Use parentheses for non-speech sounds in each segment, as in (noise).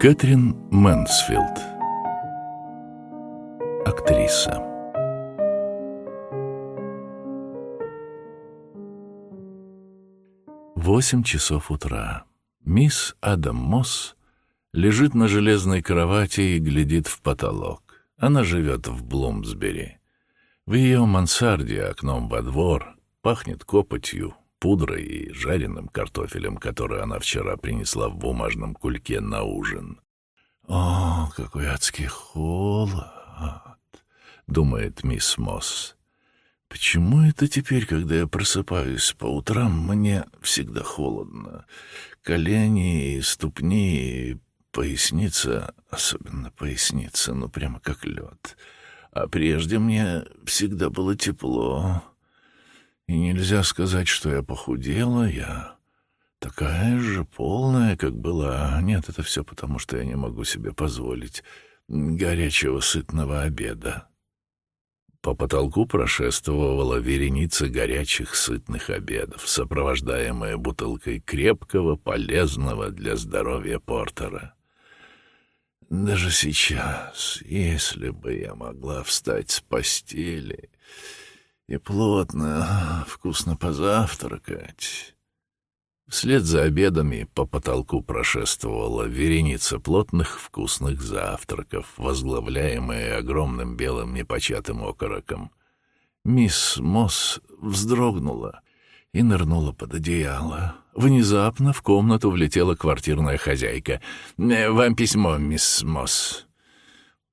Кэтрин Мэнсфилд Актриса Восемь часов утра. Мисс Адам Мосс лежит на железной кровати и глядит в потолок. Она живет в Блумсбери. В ее мансарде окном во двор пахнет копотью, пудрой и жареным картофелем, который она вчера принесла в бумажном кульке на ужин. «О, какой адский холод!» — думает мисс Мосс. Почему это теперь, когда я просыпаюсь по утрам, мне всегда холодно? Колени и ступни, и поясница, особенно поясница, ну прямо как лед. А прежде мне всегда было тепло. И нельзя сказать, что я похудела, я такая же полная, как была. Нет, это все потому, что я не могу себе позволить горячего сытного обеда. По потолку прошествовала вереница горячих сытных обедов, сопровождаемая бутылкой крепкого, полезного для здоровья портера. Даже сейчас, если бы я могла встать с постели и плотно, вкусно позавтракать, Вслед за обедами по потолку прошествовала вереница плотных вкусных завтраков, возглавляемая огромным белым непочатым окороком. Мисс Мосс вздрогнула и нырнула под одеяло. Внезапно в комнату влетела квартирная хозяйка. «Э, «Вам письмо, мисс Мосс».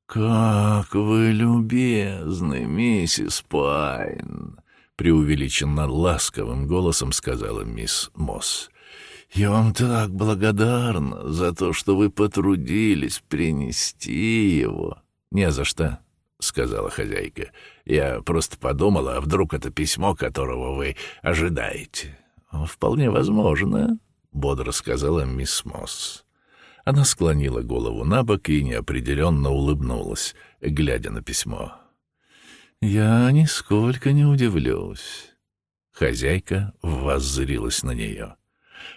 «Как вы любезны, миссис Пайн!» преувеличенно ласковым голосом сказала мисс Мосс. «Я вам так благодарна за то, что вы потрудились принести его». «Не за что», — сказала хозяйка. «Я просто подумала, а вдруг это письмо, которого вы ожидаете?» «Вполне возможно», — бодро сказала мисс Мосс. Она склонила голову на бок и неопределенно улыбнулась, глядя на письмо. «Я нисколько не удивлюсь». Хозяйка воззрилась на нее.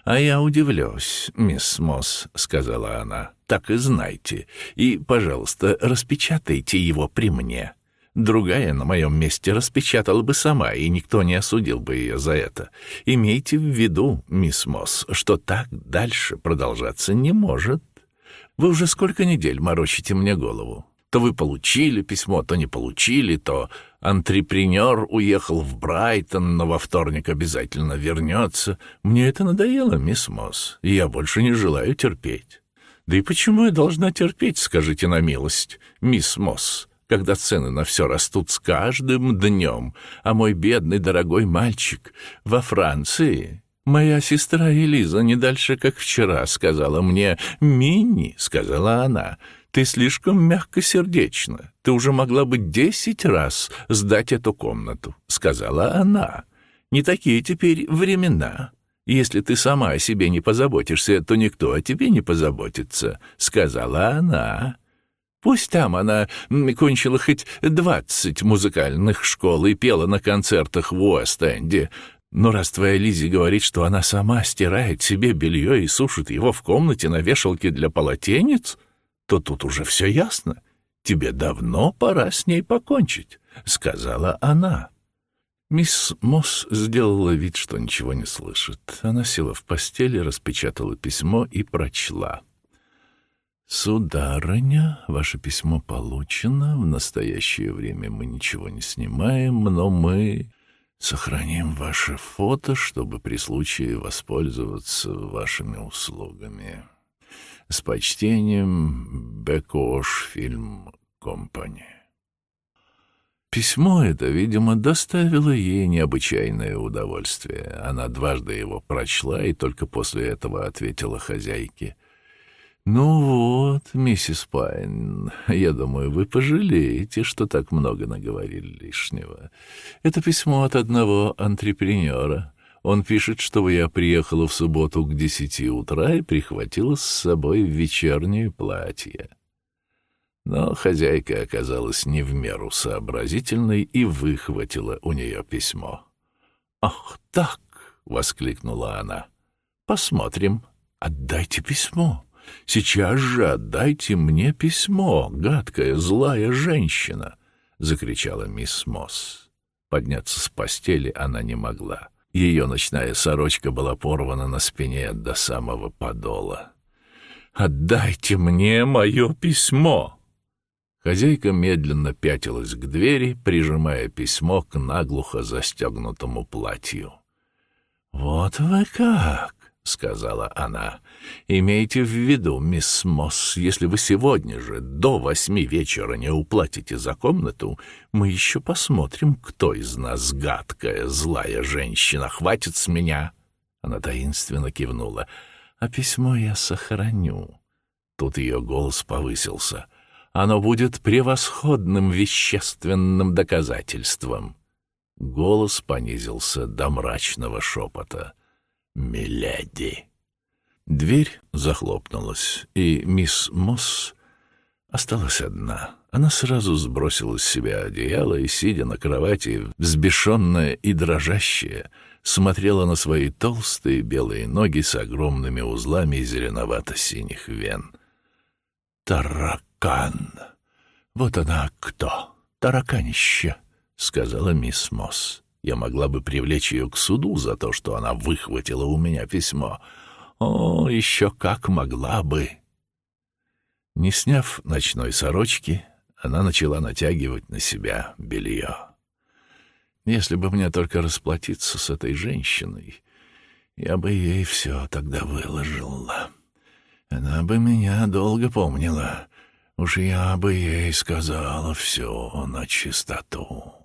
«А я удивлюсь, мисс Мосс», — сказала она. «Так и знайте. И, пожалуйста, распечатайте его при мне. Другая на моем месте распечатала бы сама, и никто не осудил бы ее за это. Имейте в виду, мисс Мосс, что так дальше продолжаться не может. Вы уже сколько недель морочите мне голову. То вы получили письмо, то не получили, то антрепренер уехал в Брайтон, но во вторник обязательно вернется. Мне это надоело, мисс Мосс, и я больше не желаю терпеть. Да и почему я должна терпеть, скажите на милость, мисс Мосс, когда цены на все растут с каждым днем, а мой бедный дорогой мальчик во Франции... Моя сестра Элиза не дальше, как вчера, сказала мне «Минни», — сказала она, — ты слишком мягкосердечна. Ты уже могла бы десять раз сдать эту комнату», — сказала она. «Не такие теперь времена. Если ты сама о себе не позаботишься, то никто о тебе не позаботится», — сказала она. Пусть там она кончила хоть двадцать музыкальных школ и пела на концертах в Уэст-Энде, но раз твоя Лизи говорит, что она сама стирает себе белье и сушит его в комнате на вешалке для полотенец, то тут уже все ясно. Тебе давно пора с ней покончить», — сказала она. Мисс Мосс сделала вид, что ничего не слышит. Она села в постели, распечатала письмо и прочла. «Сударыня, ваше письмо получено. В настоящее время мы ничего не снимаем, но мы сохраним ваше фото, чтобы при случае воспользоваться вашими услугами». С почтением, Бекош Фильм Компани. Письмо это, видимо, доставило ей необычайное удовольствие. Она дважды его прочла и только после этого ответила хозяйке. «Ну вот, миссис Пайн, я думаю, вы пожалеете, что так много наговорили лишнего. Это письмо от одного антрепренера. Он пишет, чтобы я приехала в субботу к десяти утра и прихватила с собой вечернее платье. Но хозяйка оказалась не в меру сообразительной и выхватила у нее письмо. «Ах, так!» — воскликнула она. «Посмотрим. Отдайте письмо. Сейчас же отдайте мне письмо, гадкая злая женщина!» — закричала мисс Мосс. Подняться с постели она не могла. Ее ночная сорочка была порвана на спине до самого подола. «Отдайте мне мое письмо!» Хозяйка медленно пятилась к двери, прижимая письмо к наглухо застегнутому платью. «Вот вы как!» — сказала она. «Имейте в виду, мисс Мосс, если вы сегодня же до восьми вечера не уплатите за комнату, мы еще посмотрим, кто из нас гадкая, злая женщина. Хватит с меня!» Она таинственно кивнула. «А письмо я сохраню». Тут ее голос повысился. «Оно будет превосходным вещественным доказательством». Голос понизился до мрачного шепота. «Миледи!» Дверь захлопнулась, и мисс Мосс осталась одна. Она сразу сбросила с себя одеяло и, сидя на кровати, взбешенная и дрожащая, смотрела на свои толстые белые ноги с огромными узлами зеленовато-синих вен. «Таракан! Вот она кто! Тараканище!» — сказала мисс Мосс. Я могла бы привлечь ее к суду за то, что она выхватила у меня письмо. О, еще как могла бы! Не сняв ночной сорочки, она начала натягивать на себя белье. Если бы мне только расплатиться с этой женщиной, я бы ей все тогда выложила. Она бы меня долго помнила. Уж я бы ей сказала все на чистоту.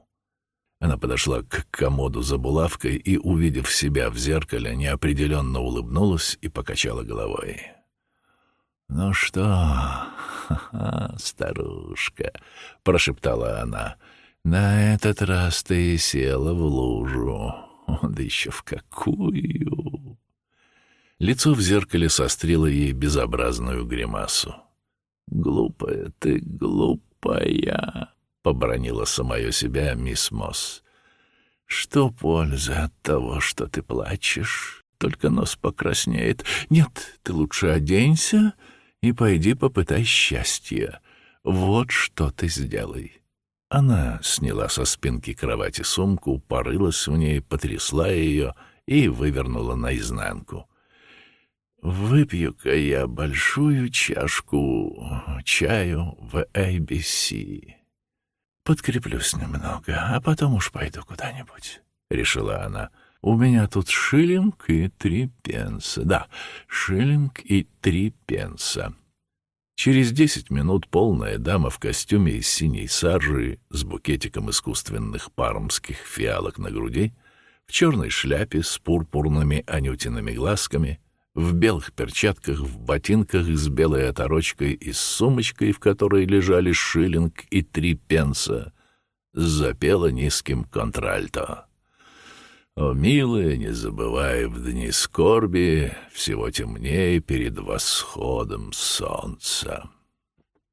Она подошла к комоду за булавкой и, увидев себя в зеркале, неопределенно улыбнулась и покачала головой. «Ну что, ха-ха, (laughs) старушка», — прошептала она, — «на этот раз ты села в лужу, (laughs) да еще в какую!» Лицо в зеркале сострило ей безобразную гримасу. «Глупая ты, глупая!» — побронила самое себя мисс Мосс. «Что польза от того, что ты плачешь? Только нос покраснеет. Нет, ты лучше оденься и пойди попытай счастья. Вот что ты сделай». Она сняла со спинки кровати сумку, порылась в ней, потрясла ее и вывернула наизнанку. «Выпью-ка я большую чашку чаю в ABC». Подкреплюсь немного, а потом уж пойду куда-нибудь, — решила она. У меня тут шиллинг и три пенса. Да, шиллинг и три пенса. Через десять минут полная дама в костюме из синей саржи с букетиком искусственных пармских фиалок на груди, в черной шляпе с пурпурными анютиными глазками, в белых перчатках, в ботинках с белой оторочкой и с сумочкой, в которой лежали шиллинг и три пенса, запела низким контральто. «О, милая, не забывай в дни скорби, всего темнее перед восходом солнца».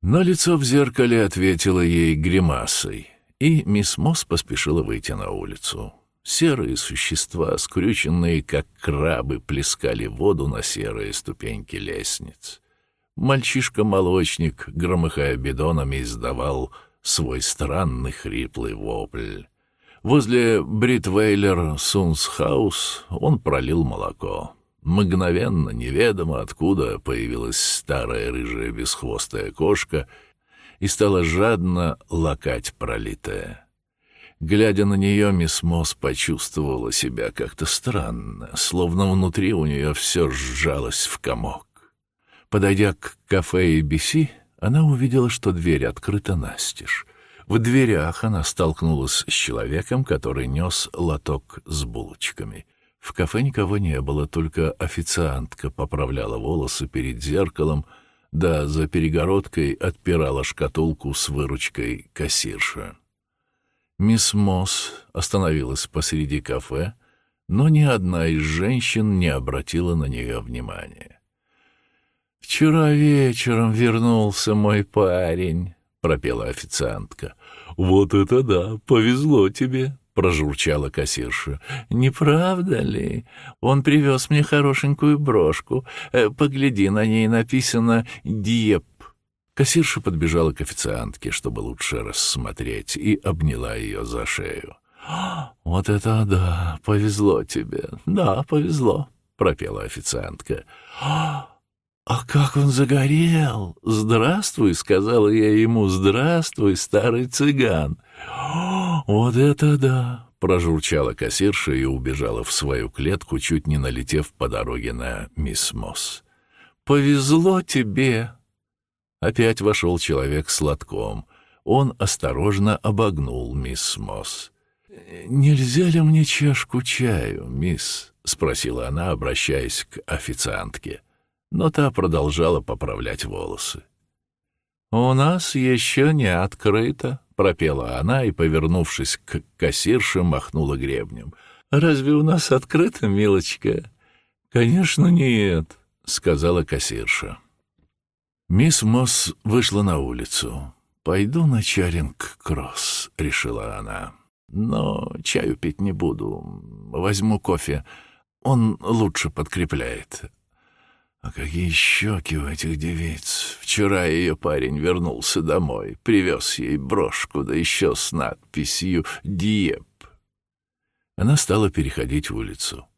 Но лицо в зеркале ответило ей гримасой, и мисс Мосс поспешила выйти на улицу. Серые существа, скрюченные, как крабы, плескали воду на серые ступеньки лестниц. Мальчишка-молочник, громыхая бидонами, издавал свой странный хриплый вопль. Возле Бритвейлер Сунсхаус он пролил молоко. Мгновенно, неведомо откуда, появилась старая рыжая бесхвостая кошка и стала жадно лакать пролитое. Глядя на нее, мисс Мосс почувствовала себя как-то странно, словно внутри у нее все сжалось в комок. Подойдя к кафе ABC, она увидела, что дверь открыта настежь. В дверях она столкнулась с человеком, который нес лоток с булочками. В кафе никого не было, только официантка поправляла волосы перед зеркалом, да за перегородкой отпирала шкатулку с выручкой кассирша. Мисс Мосс остановилась посреди кафе, но ни одна из женщин не обратила на нее внимания. «Вчера вечером вернулся мой парень», — пропела официантка. «Вот это да, повезло тебе», — прожурчала кассирша. «Не правда ли? Он привез мне хорошенькую брошку. Э, погляди, на ней написано «Диеп». Кассирша подбежала к официантке, чтобы лучше рассмотреть, и обняла ее за шею. «Вот это да! Повезло тебе! Да, повезло!» — пропела официантка. «А как он загорел! Здравствуй!» — сказала я ему. «Здравствуй, старый цыган!» «Вот это да!» — прожурчала кассирша и убежала в свою клетку, чуть не налетев по дороге на мисс Мосс. «Повезло тебе!» Опять вошел человек с лотком. Он осторожно обогнул мисс Мосс. «Нельзя ли мне чашку чаю, мисс?» — спросила она, обращаясь к официантке но та продолжала поправлять волосы. «У нас еще не открыто», — пропела она и, повернувшись к кассирше, махнула гребнем. «Разве у нас открыто, милочка?» «Конечно, нет», — сказала кассирша. Мисс Мосс вышла на улицу. «Пойду на Чаринг-Кросс», — решила она. «Но чаю пить не буду. Возьму кофе. Он лучше подкрепляет. А какие щеки у этих девиц! Вчера ее парень вернулся домой, привез ей брошку, да еще с надписью «Диеп». Она стала переходить улицу.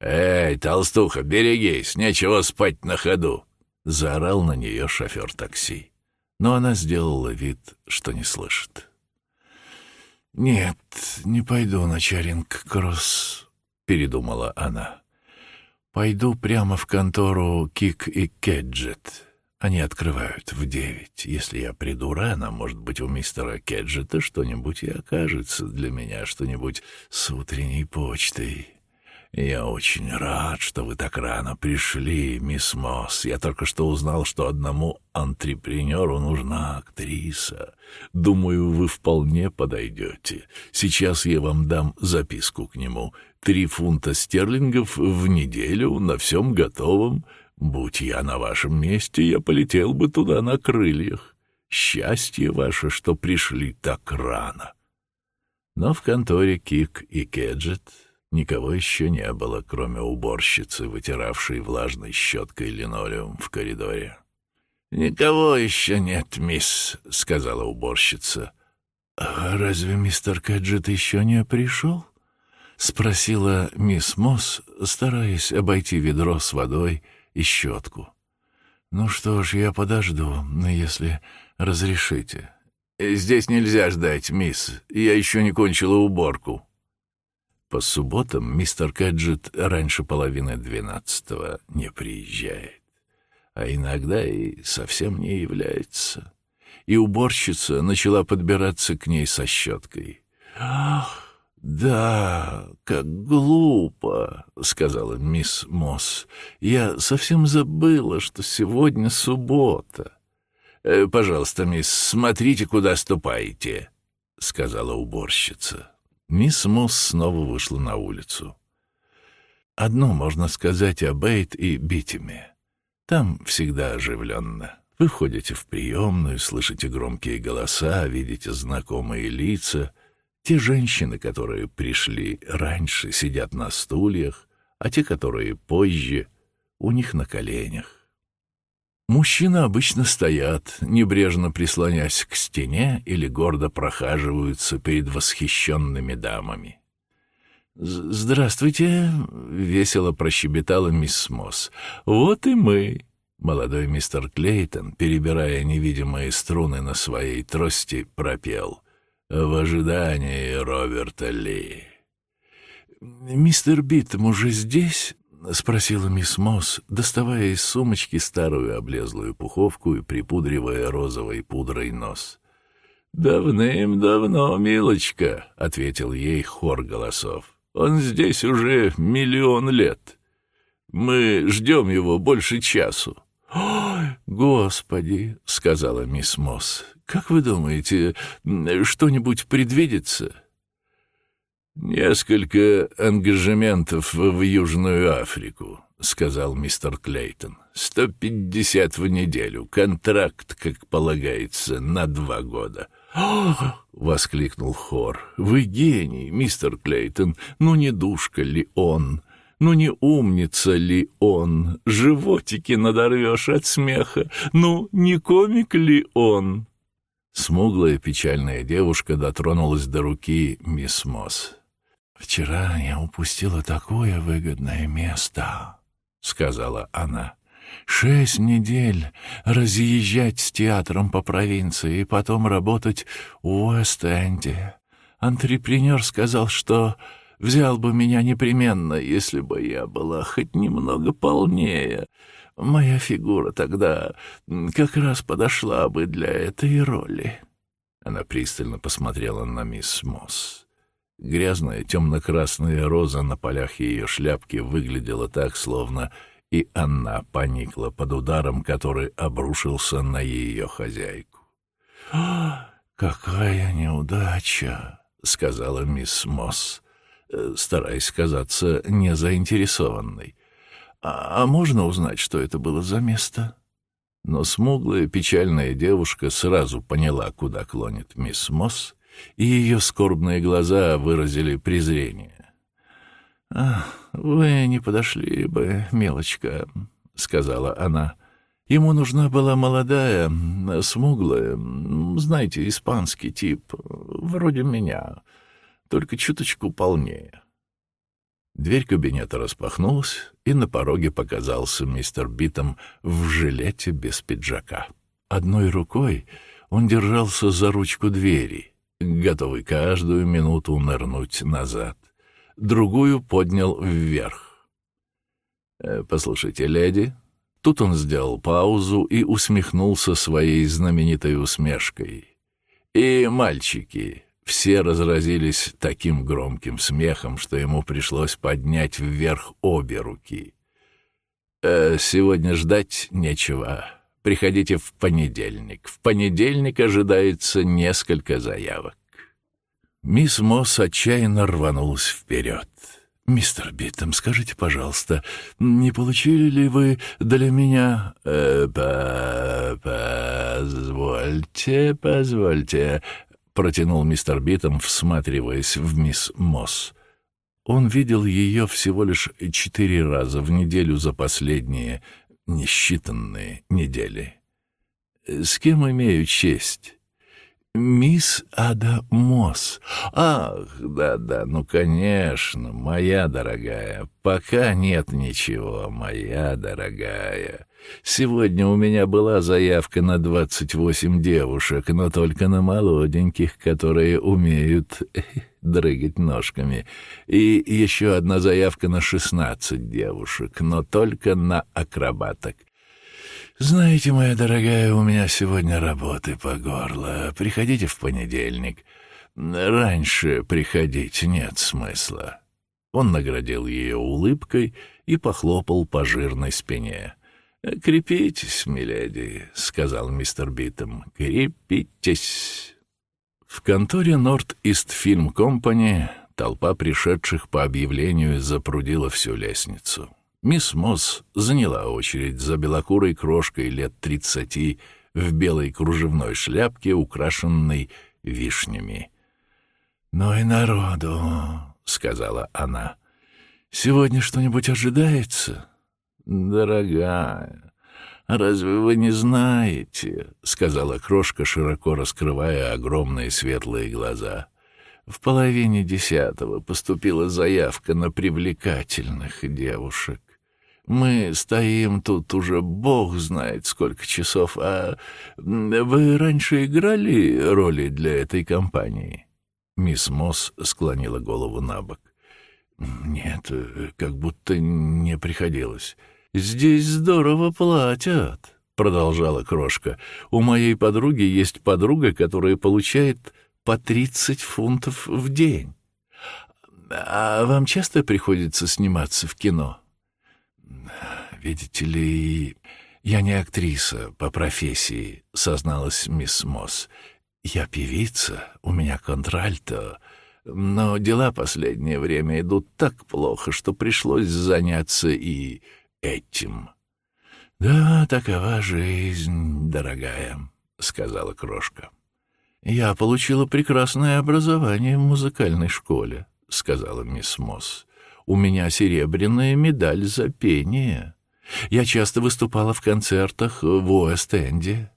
«Эй, толстуха, берегись, нечего спать на ходу!» — заорал на нее шофер такси. Но она сделала вид, что не слышит. «Нет, не пойду на Чаринг-Кросс», — передумала она. Пойду прямо в контору Кик и Кеджет. Они открывают в девять. Если я приду рано, может быть, у мистера Кеджета что-нибудь и окажется для меня, что-нибудь с утренней почтой. «Я очень рад, что вы так рано пришли, мисс Мосс. Я только что узнал, что одному антрепренеру нужна актриса. Думаю, вы вполне подойдете. Сейчас я вам дам записку к нему. Три фунта стерлингов в неделю на всем готовом. Будь я на вашем месте, я полетел бы туда на крыльях. Счастье ваше, что пришли так рано». Но в конторе Кик и Кеджет Никого еще не было, кроме уборщицы, вытиравшей влажной щеткой линолеум в коридоре. «Никого еще нет, мисс», — сказала уборщица. «А разве мистер Кэджет еще не пришел?» — спросила мисс Мосс, стараясь обойти ведро с водой и щетку. «Ну что ж, я подожду, если разрешите». «Здесь нельзя ждать, мисс. Я еще не кончила уборку», по субботам мистер Кэджет раньше половины двенадцатого не приезжает, а иногда и совсем не является. И уборщица начала подбираться к ней со щеткой. «Ах, да, как глупо», — сказала мисс Мосс. «Я совсем забыла, что сегодня суббота». «Э, «Пожалуйста, мисс, смотрите, куда ступаете», — сказала уборщица. Мисс Мосс снова вышла на улицу. Одно можно сказать о Бейт и Битиме. Там всегда оживленно. Вы входите в приемную, слышите громкие голоса, видите знакомые лица. Те женщины, которые пришли раньше, сидят на стульях, а те, которые позже, у них на коленях. Мужчины обычно стоят, небрежно прислонясь к стене или гордо прохаживаются перед восхищенными дамами. «Здравствуйте!» — весело прощебетала мисс Мосс. «Вот и мы!» Молодой мистер Клейтон, перебирая невидимые струны на своей трости, пропел. «В ожидании Роберта Ли». «Мистер Биттем уже здесь?» — спросила мисс Мосс, доставая из сумочки старую облезлую пуховку и припудривая розовой пудрой нос. «Давным-давно, милочка», — ответил ей хор голосов. «Он здесь уже миллион лет. Мы ждем его больше часу». «Ой, господи», — сказала мисс Мосс, — «как вы думаете, что-нибудь предвидится?» «Несколько ангажементов в Южную Африку», — сказал мистер Клейтон. «Сто пятьдесят в неделю. Контракт, как полагается, на два года». (gasps) воскликнул хор. «Вы гений, мистер Клейтон! Ну не душка ли он? Ну не умница ли он? Животики надорвешь от смеха! Ну не комик ли он?» Смуглая печальная девушка дотронулась до руки мисс Мосс. «Вчера я упустила такое выгодное место», — сказала она. «Шесть недель разъезжать с театром по провинции и потом работать в Уэст-Энде. Антрепренер сказал, что взял бы меня непременно, если бы я была хоть немного полнее. Моя фигура тогда как раз подошла бы для этой роли». Она пристально посмотрела на мисс Мосс. Грязная темно-красная роза на полях ее шляпки выглядела так, словно и она поникла под ударом, который обрушился на ее хозяйку. «А, какая неудача!» — сказала мисс Мосс, э, стараясь казаться незаинтересованной. «А, «А можно узнать, что это было за место?» Но смуглая печальная девушка сразу поняла, куда клонит мисс Мосс, и ее скорбные глаза выразили презрение. «Ах, вы не подошли бы, мелочка», — сказала она. «Ему нужна была молодая, смуглая, знаете, испанский тип, вроде меня, только чуточку полнее». Дверь кабинета распахнулась, и на пороге показался мистер Битом в жилете без пиджака. Одной рукой он держался за ручку двери — готовый каждую минуту нырнуть назад. Другую поднял вверх. «Э, «Послушайте, леди...» Тут он сделал паузу и усмехнулся своей знаменитой усмешкой. И мальчики все разразились таким громким смехом, что ему пришлось поднять вверх обе руки. «Э, «Сегодня ждать нечего. Приходите в понедельник. В понедельник ожидается несколько заявок. Мисс Мосс отчаянно рванулась вперед. «Мистер Биттем, скажите, пожалуйста, не получили ли вы для меня...» э, «Позвольте, позвольте», — протянул мистер Биттем, всматриваясь в мисс Мосс. Он видел ее всего лишь четыре раза в неделю за последние несчитанные недели. С кем имею честь? Мисс Ада Мосс. Ах, да-да, ну, конечно, моя дорогая. Пока нет ничего, моя дорогая. Сегодня у меня была заявка на двадцать восемь девушек, но только на молоденьких, которые умеют (laughs) дрыгать ножками. И еще одна заявка на шестнадцать девушек, но только на акробаток. «Знаете, моя дорогая, у меня сегодня работы по горло. Приходите в понедельник. Раньше приходить нет смысла». Он наградил ее улыбкой и похлопал по жирной спине. «Крепитесь, миледи», — сказал мистер Биттем. «Крепитесь». В конторе Норт-Ист Фильм Компани толпа пришедших по объявлению запрудила всю лестницу. Мисс Мосс заняла очередь за белокурой крошкой лет тридцати в белой кружевной шляпке, украшенной вишнями. «Ну и народу», — сказала она. «Сегодня что-нибудь ожидается?» «Дорогая, разве вы не знаете?» — сказала крошка, широко раскрывая огромные светлые глаза. «В половине десятого поступила заявка на привлекательных девушек. Мы стоим тут уже бог знает сколько часов, а вы раньше играли роли для этой компании?» Мисс Мосс склонила голову на бок. «Нет, как будто не приходилось. Здесь здорово платят», — продолжала крошка. «У моей подруги есть подруга, которая получает по тридцать фунтов в день. А вам часто приходится сниматься в кино?» «Видите ли, я не актриса по профессии», — созналась мисс Мосс. «Я певица, у меня контральто, но дела последнее время идут так плохо, что пришлось заняться и этим». «Да, такова жизнь, дорогая», — сказала крошка. «Я получила прекрасное образование в музыкальной школе», — сказала мисс Мосс. «У меня серебряная медаль за пение. Я часто выступала в концертах в Уэст-Энде.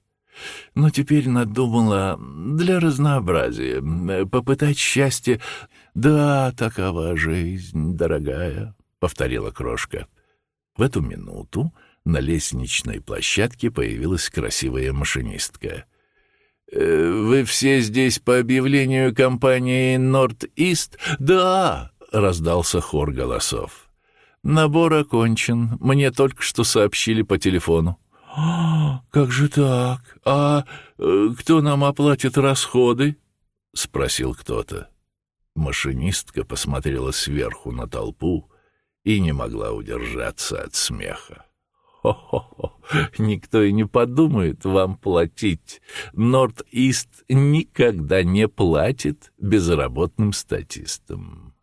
Но теперь надумала для разнообразия попытать счастье. Да, такова жизнь, дорогая», — повторила крошка. В эту минуту на лестничной площадке появилась красивая машинистка. «Э, «Вы все здесь по объявлению компании «Норд-Ист»?» «Да!» — раздался хор голосов. «Набор окончен. Мне только что сообщили по телефону». «А, как же так? А э, кто нам оплатит расходы?» — спросил кто-то. Машинистка посмотрела сверху на толпу и не могла удержаться от смеха. Хо-хо-хо, никто и не подумает вам платить. Норд-Ист никогда не платит безработным статистам.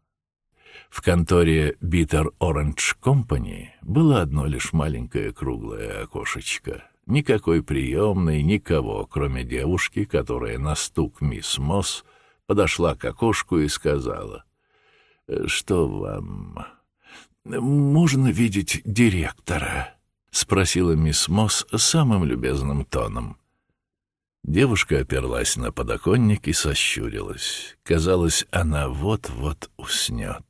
В конторе Bitter Orange Company было одно лишь маленькое круглое окошечко. Никакой приемной, никого, кроме девушки, которая на стук мисс Мосс подошла к окошку и сказала, «Что вам? Можно видеть директора?» — спросила мисс Мосс самым любезным тоном. Девушка оперлась на подоконник и сощурилась. Казалось, она вот-вот уснет.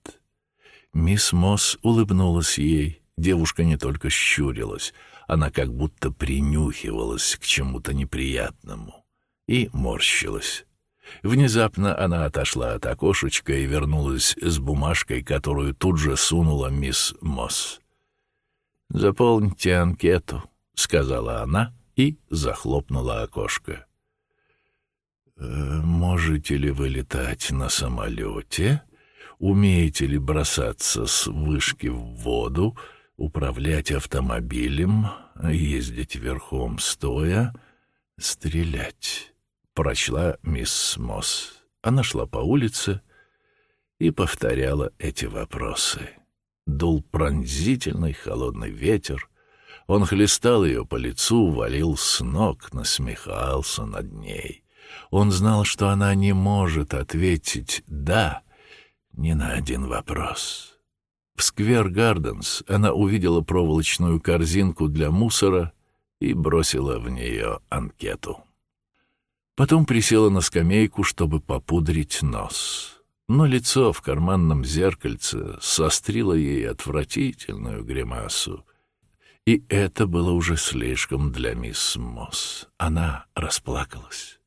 Мисс Мосс улыбнулась ей. Девушка не только щурилась, она как будто принюхивалась к чему-то неприятному и морщилась. Внезапно она отошла от окошечка и вернулась с бумажкой, которую тут же сунула мисс Мосс. «Заполните анкету», — сказала она и захлопнула окошко. «Э, «Можете ли вы летать на самолете? Умеете ли бросаться с вышки в воду, управлять автомобилем, ездить верхом стоя, стрелять?» — прочла мисс Мосс. Она шла по улице и повторяла эти вопросы. Дул пронзительный холодный ветер. Он хлестал ее по лицу, валил с ног, насмехался над ней. Он знал, что она не может ответить «да» ни на один вопрос. В сквер Гарденс она увидела проволочную корзинку для мусора и бросила в нее анкету. Потом присела на скамейку, чтобы попудрить нос но лицо в карманном зеркальце сострило ей отвратительную гримасу. И это было уже слишком для мисс Мосс. Она расплакалась.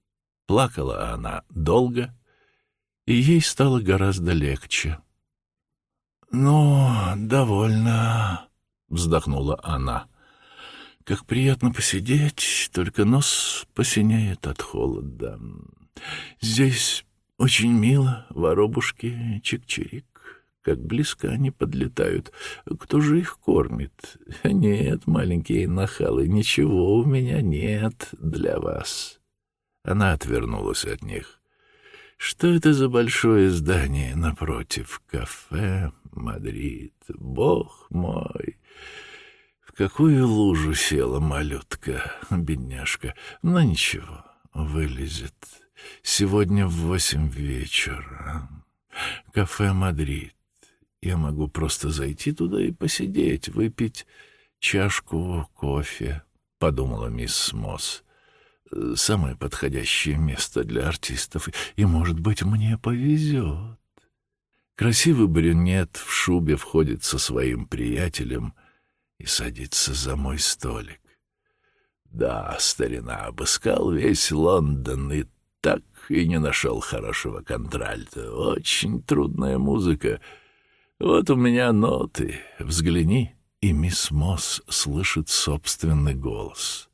Плакала она долго, и ей стало гораздо легче. «Ну, довольно», — вздохнула она. «Как приятно посидеть, только нос посинеет от холода. Здесь очень мило, воробушки, чик-чирик. Как близко они подлетают. Кто же их кормит? Нет, маленькие нахалы, ничего у меня нет для вас. Она отвернулась от них. Что это за большое здание напротив? Кафе Мадрид. Бог мой! Какую лужу села малютка, бедняжка. Но ничего, вылезет. Сегодня в восемь вечера. Кафе «Мадрид». Я могу просто зайти туда и посидеть, выпить чашку кофе, — подумала мисс Мосс. Самое подходящее место для артистов, и, может быть, мне повезет. Красивый брюнет в шубе входит со своим приятелем и садится за мой столик. Да, старина обыскал весь Лондон и так и не нашел хорошего контральта. Очень трудная музыка. Вот у меня ноты. Взгляни, и мисс Мосс слышит собственный голос.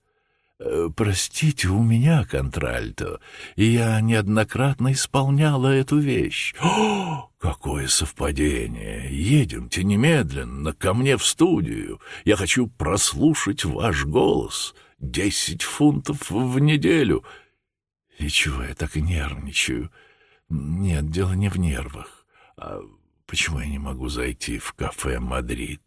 «Э, «Простите, у меня контральто, и я неоднократно исполняла эту вещь. О, какое совпадение! Едемте немедленно ко мне в студию. Я хочу прослушать ваш голос. Десять фунтов в неделю». И чего я так нервничаю? Нет, дело не в нервах. А почему я не могу зайти в кафе «Мадрид»?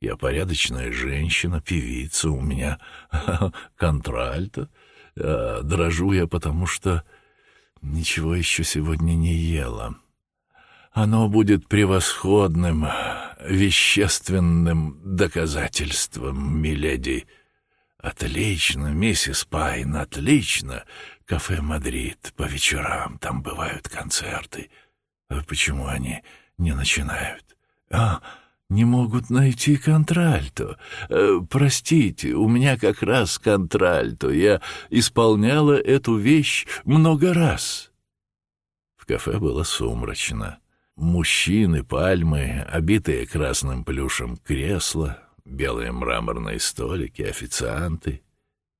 Я порядочная женщина, певица, у меня (laughs) контральто. А дрожу я, потому что ничего еще сегодня не ела. Оно будет превосходным, вещественным доказательством, миледи. Отлично, миссис Пайн, отлично. Кафе «Мадрид» по вечерам, там бывают концерты. А почему они не начинают? А, не могут найти контральто. Э, простите, у меня как раз контральто. Я исполняла эту вещь много раз. В кафе было сумрачно. Мужчины, пальмы, обитые красным плюшем кресла, белые мраморные столики, официанты.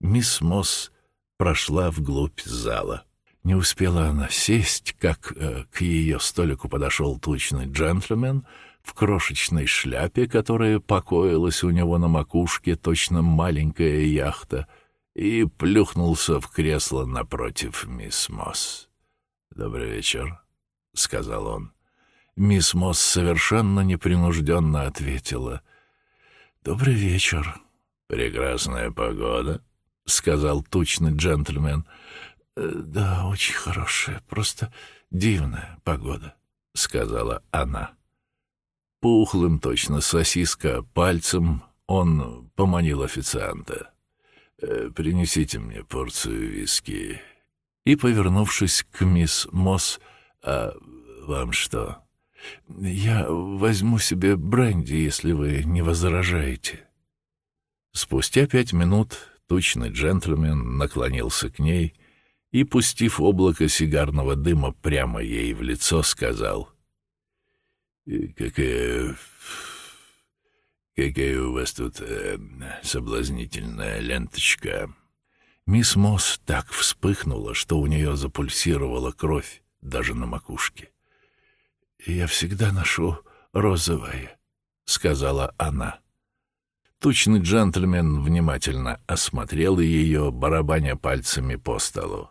Мисс Мосс прошла вглубь зала. Не успела она сесть, как э, к ее столику подошел тучный джентльмен — в крошечной шляпе, которая покоилась у него на макушке, точно маленькая яхта, и плюхнулся в кресло напротив мисс Мосс. «Добрый вечер», — сказал он. Мисс Мосс совершенно непринужденно ответила. «Добрый вечер». «Прекрасная погода», — сказал тучный джентльмен. «Э, «Да, очень хорошая, просто дивная погода», — сказала она. Пухлым, точно сосиска, пальцем он поманил официанта. «Э, «Принесите мне порцию виски». И, повернувшись к мисс Мосс, «А вам что?» «Я возьму себе бренди, если вы не возражаете». Спустя пять минут тучный джентльмен наклонился к ней и, пустив облако сигарного дыма прямо ей в лицо, сказал — «Какая... какая у вас тут э, соблазнительная ленточка!» Мисс Мосс так вспыхнула, что у нее запульсировала кровь даже на макушке. «Я всегда ношу розовое», — сказала она. Тучный джентльмен внимательно осмотрел ее, барабаня пальцами по столу.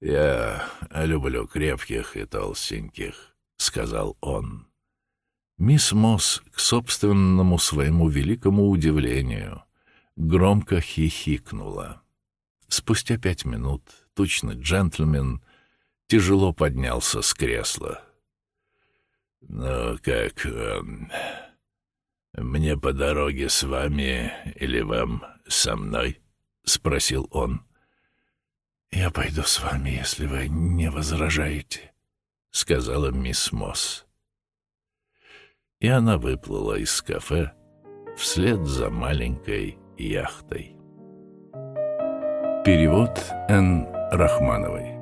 «Я люблю крепких и толстеньких», — сказал он. Мисс Мосс, к собственному своему великому удивлению, громко хихикнула. Спустя пять минут тучный джентльмен тяжело поднялся с кресла. «Ну, как... Э, мне по дороге с вами или вам со мной?» — спросил он. «Я пойду с вами, если вы не возражаете», — сказала мисс Мосс. И она выплыла из кафе вслед за маленькой яхтой. Перевод Н. Рахмановой